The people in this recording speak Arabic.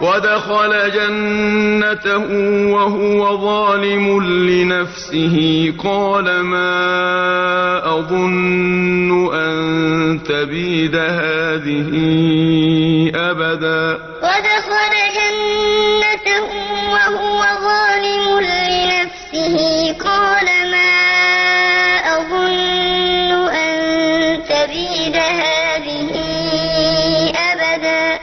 ودخل جنته وهو ظالم لنفسه. قال ما أظن أن تبيد هذه أبدا. ودخل جنته وهو ظالم لنفسه. قال ما أظن أن تبيد هذه